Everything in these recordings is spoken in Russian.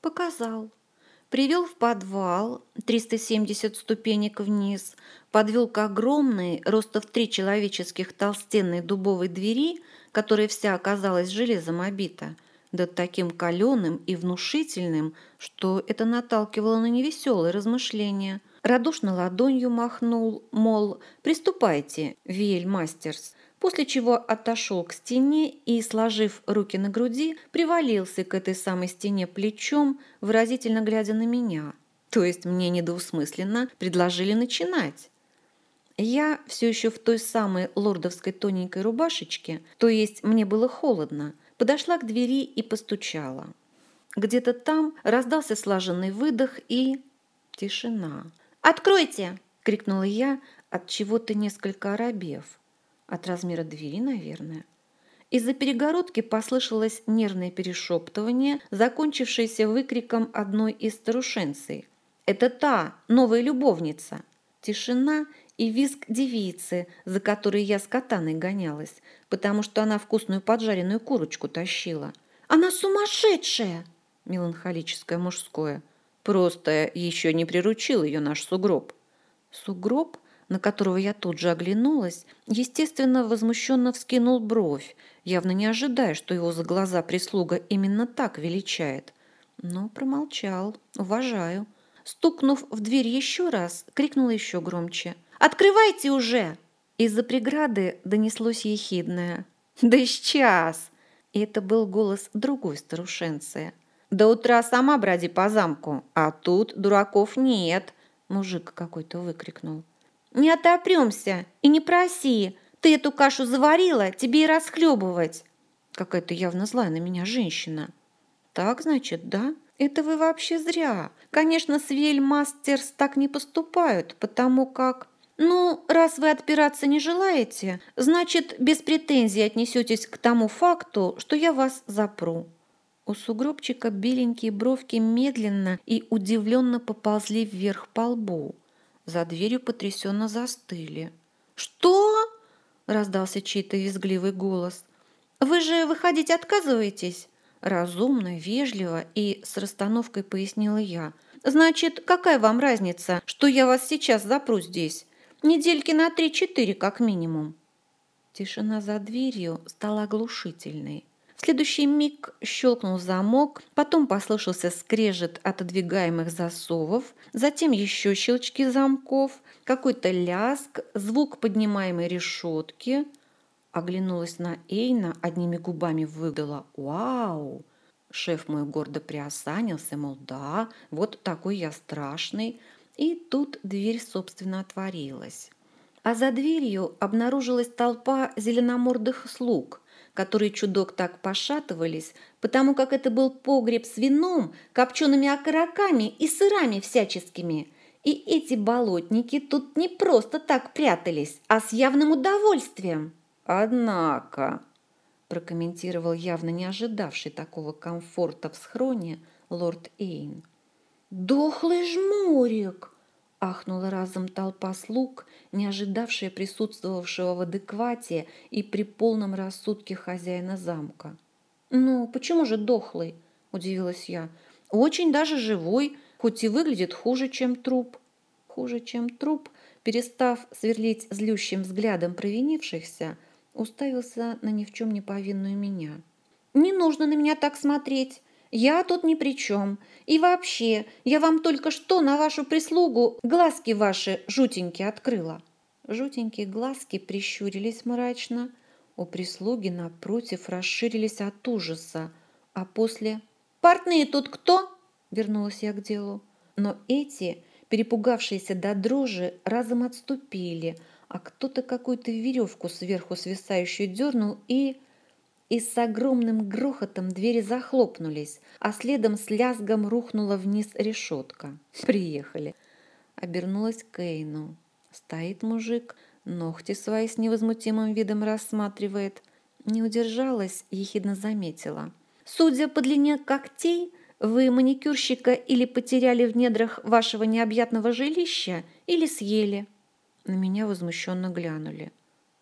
Показал. Привел в подвал, 370 ступенек вниз, подвел к огромной, роста в три человеческих толстенной дубовой двери, которая вся оказалась железом обита, да таким каленым и внушительным, что это наталкивало на невеселые размышления. Радушно ладонью махнул, мол, «Приступайте, Виэль Мастерс», после чего отошел к стене и, сложив руки на груди, привалился к этой самой стене плечом, выразительно глядя на меня. То есть мне недоусмысленно предложили начинать. Я все еще в той самой лордовской тоненькой рубашечке, то есть мне было холодно, подошла к двери и постучала. Где-то там раздался слаженный выдох и тишина. «Откройте!» – крикнула я, от чего-то несколько оробев. От размера двери, наверное. Из-за перегородки послышалось нервное перешептывание, закончившееся выкриком одной из старушенцей. «Это та, новая любовница!» Тишина и визг девицы, за которой я с катаной гонялась, потому что она вкусную поджаренную курочку тащила. «Она сумасшедшая!» Меланхолическое мужское. Просто еще не приручил ее наш сугроб. Сугроб – на которого я тут же оглянулась, естественно, возмущенно вскинул бровь, явно не ожидая, что его за глаза прислуга именно так величает. Но промолчал. Уважаю. Стукнув в дверь еще раз, крикнула еще громче. «Открывайте уже!» Из-за преграды донеслось ехидное. «Да сейчас!» И это был голос другой старушенции. «До утра сама броди по замку, а тут дураков нет!» Мужик какой-то выкрикнул. Не отопремся и не проси. Ты эту кашу заварила, тебе и расхлебывать. Какая-то явно злая на меня женщина. Так, значит, да? Это вы вообще зря. Конечно, Свель Мастерс так не поступают, потому как... Ну, раз вы отпираться не желаете, значит, без претензий отнесетесь к тому факту, что я вас запру. У сугробчика беленькие бровки медленно и удивленно поползли вверх по лбу за дверью потрясенно застыли. «Что?» – раздался чей-то визгливый голос. «Вы же выходить отказываетесь?» Разумно, вежливо и с расстановкой пояснила я. «Значит, какая вам разница, что я вас сейчас запру здесь? Недельки на три-четыре как минимум». Тишина за дверью стала оглушительной. В следующий миг щелкнул замок, потом послышался скрежет отодвигаемых засовов, затем еще щелчки замков, какой-то ляск, звук поднимаемой решетки. Оглянулась на Эйна, одними губами выдала «Вау!». Шеф мой гордо приосанился, мол, да, вот такой я страшный. И тут дверь, собственно, отворилась. А за дверью обнаружилась толпа зеленомордых слуг – которые чудок так пошатывались, потому как это был погреб с вином, копчеными окороками и сырами всяческими. И эти болотники тут не просто так прятались, а с явным удовольствием. «Однако», – прокомментировал явно не ожидавший такого комфорта в схроне лорд Эйн. «Дохлый жмурик!» Ахнула разом толпа слуг, не ожидавшая присутствовавшего в адеквате и при полном рассудке хозяина замка. «Ну, почему же дохлый?» – удивилась я. «Очень даже живой, хоть и выглядит хуже, чем труп». Хуже, чем труп, перестав сверлить злющим взглядом провинившихся, уставился на ни в чем не повинную меня. «Не нужно на меня так смотреть. Я тут ни при чем. И вообще, я вам только что на вашу прислугу глазки ваши жутенькие открыла». Жутенькие глазки прищурились мрачно. У прислуги напротив расширились от ужаса. А после «Портные тут кто?» – вернулась я к делу. Но эти, перепугавшиеся до дрожи, разом отступили, а кто-то какую-то веревку сверху свисающую дернул и и с огромным грохотом двери захлопнулись, а следом с лязгом рухнула вниз решетка. Приехали. Обернулась Кейну. Стоит мужик, ногти свои с невозмутимым видом рассматривает. Не удержалась, ехидно заметила. «Судя по длине когтей, вы маникюрщика или потеряли в недрах вашего необъятного жилища, или съели». На меня возмущенно глянули.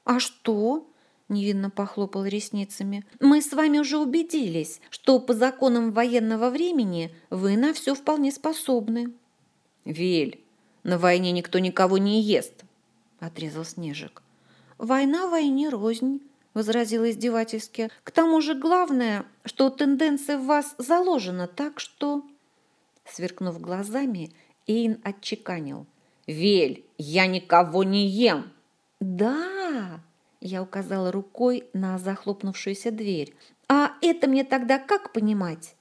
«А что?» Невинно похлопал ресницами. «Мы с вами уже убедились, что по законам военного времени вы на все вполне способны». «Вель, на войне никто никого не ест», — отрезал Снежик. «Война войне рознь», — возразила издевательски. «К тому же главное, что тенденция в вас заложена, так что...» Сверкнув глазами, Эйн отчеканил. «Вель, я никого не ем!» «Да!» – я указала рукой на захлопнувшуюся дверь. «А это мне тогда как понимать?»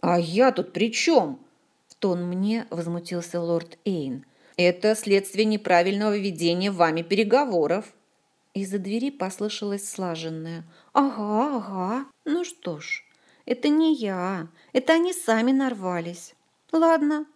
«А я тут при чем?» – в тон мне возмутился лорд Эйн. «Это следствие неправильного ведения вами переговоров». Из-за двери послышалось слаженное. «Ага, ага. Ну что ж, это не я. Это они сами нарвались. Ладно,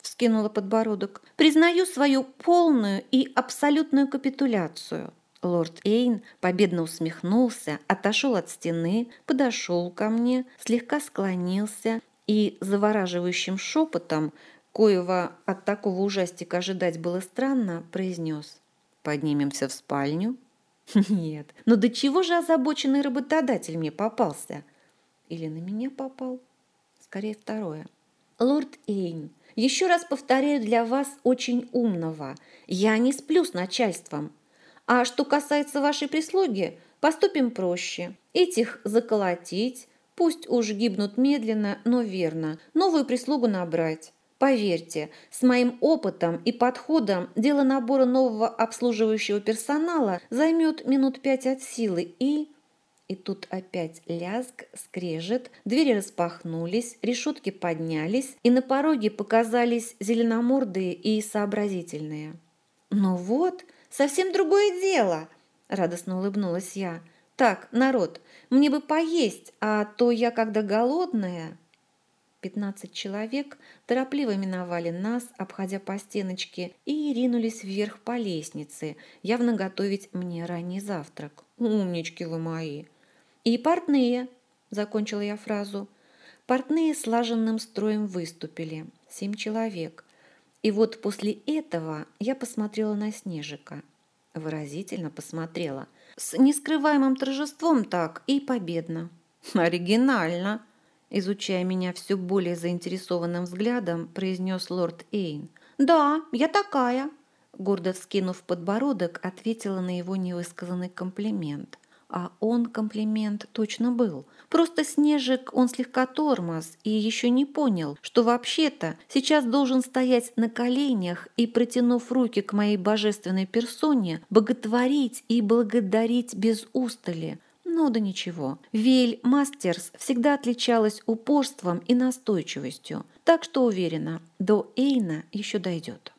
вскинула подбородок. «Признаю свою полную и абсолютную капитуляцию». Лорд Эйн победно усмехнулся, отошел от стены, подошел ко мне, слегка склонился и завораживающим шепотом, коего от такого ужастика ожидать было странно, произнес. «Поднимемся в спальню?» «Нет, но ну до чего же озабоченный работодатель мне попался?» «Или на меня попал?» «Скорее второе». «Лорд Эйн, еще раз повторяю для вас очень умного. Я не сплю с начальством. А что касается вашей прислуги, поступим проще. Этих заколотить, пусть уж гибнут медленно, но верно, новую прислугу набрать. Поверьте, с моим опытом и подходом дело набора нового обслуживающего персонала займет минут пять от силы и и тут опять лязг, скрежет, двери распахнулись, решетки поднялись, и на пороге показались зеленомордые и сообразительные. «Ну вот, совсем другое дело!» – радостно улыбнулась я. «Так, народ, мне бы поесть, а то я, когда голодная...» Пятнадцать человек торопливо миновали нас, обходя по стеночке, и ринулись вверх по лестнице, явно готовить мне ранний завтрак. «Умнички вы мои!» «И портные», – закончила я фразу. Портные слаженным строем выступили, семь человек. И вот после этого я посмотрела на Снежика. Выразительно посмотрела. С нескрываемым торжеством так и победно. «Оригинально!» Изучая меня все более заинтересованным взглядом, произнес лорд Эйн. «Да, я такая!» Гордо вскинув подбородок, ответила на его невысказанный комплимент. А он комплимент точно был. Просто Снежик, он слегка тормоз и еще не понял, что вообще-то сейчас должен стоять на коленях и, протянув руки к моей божественной персоне, боготворить и благодарить без устали. Ну да ничего. Вель Мастерс всегда отличалась упорством и настойчивостью, так что уверена, до Эйна еще дойдет.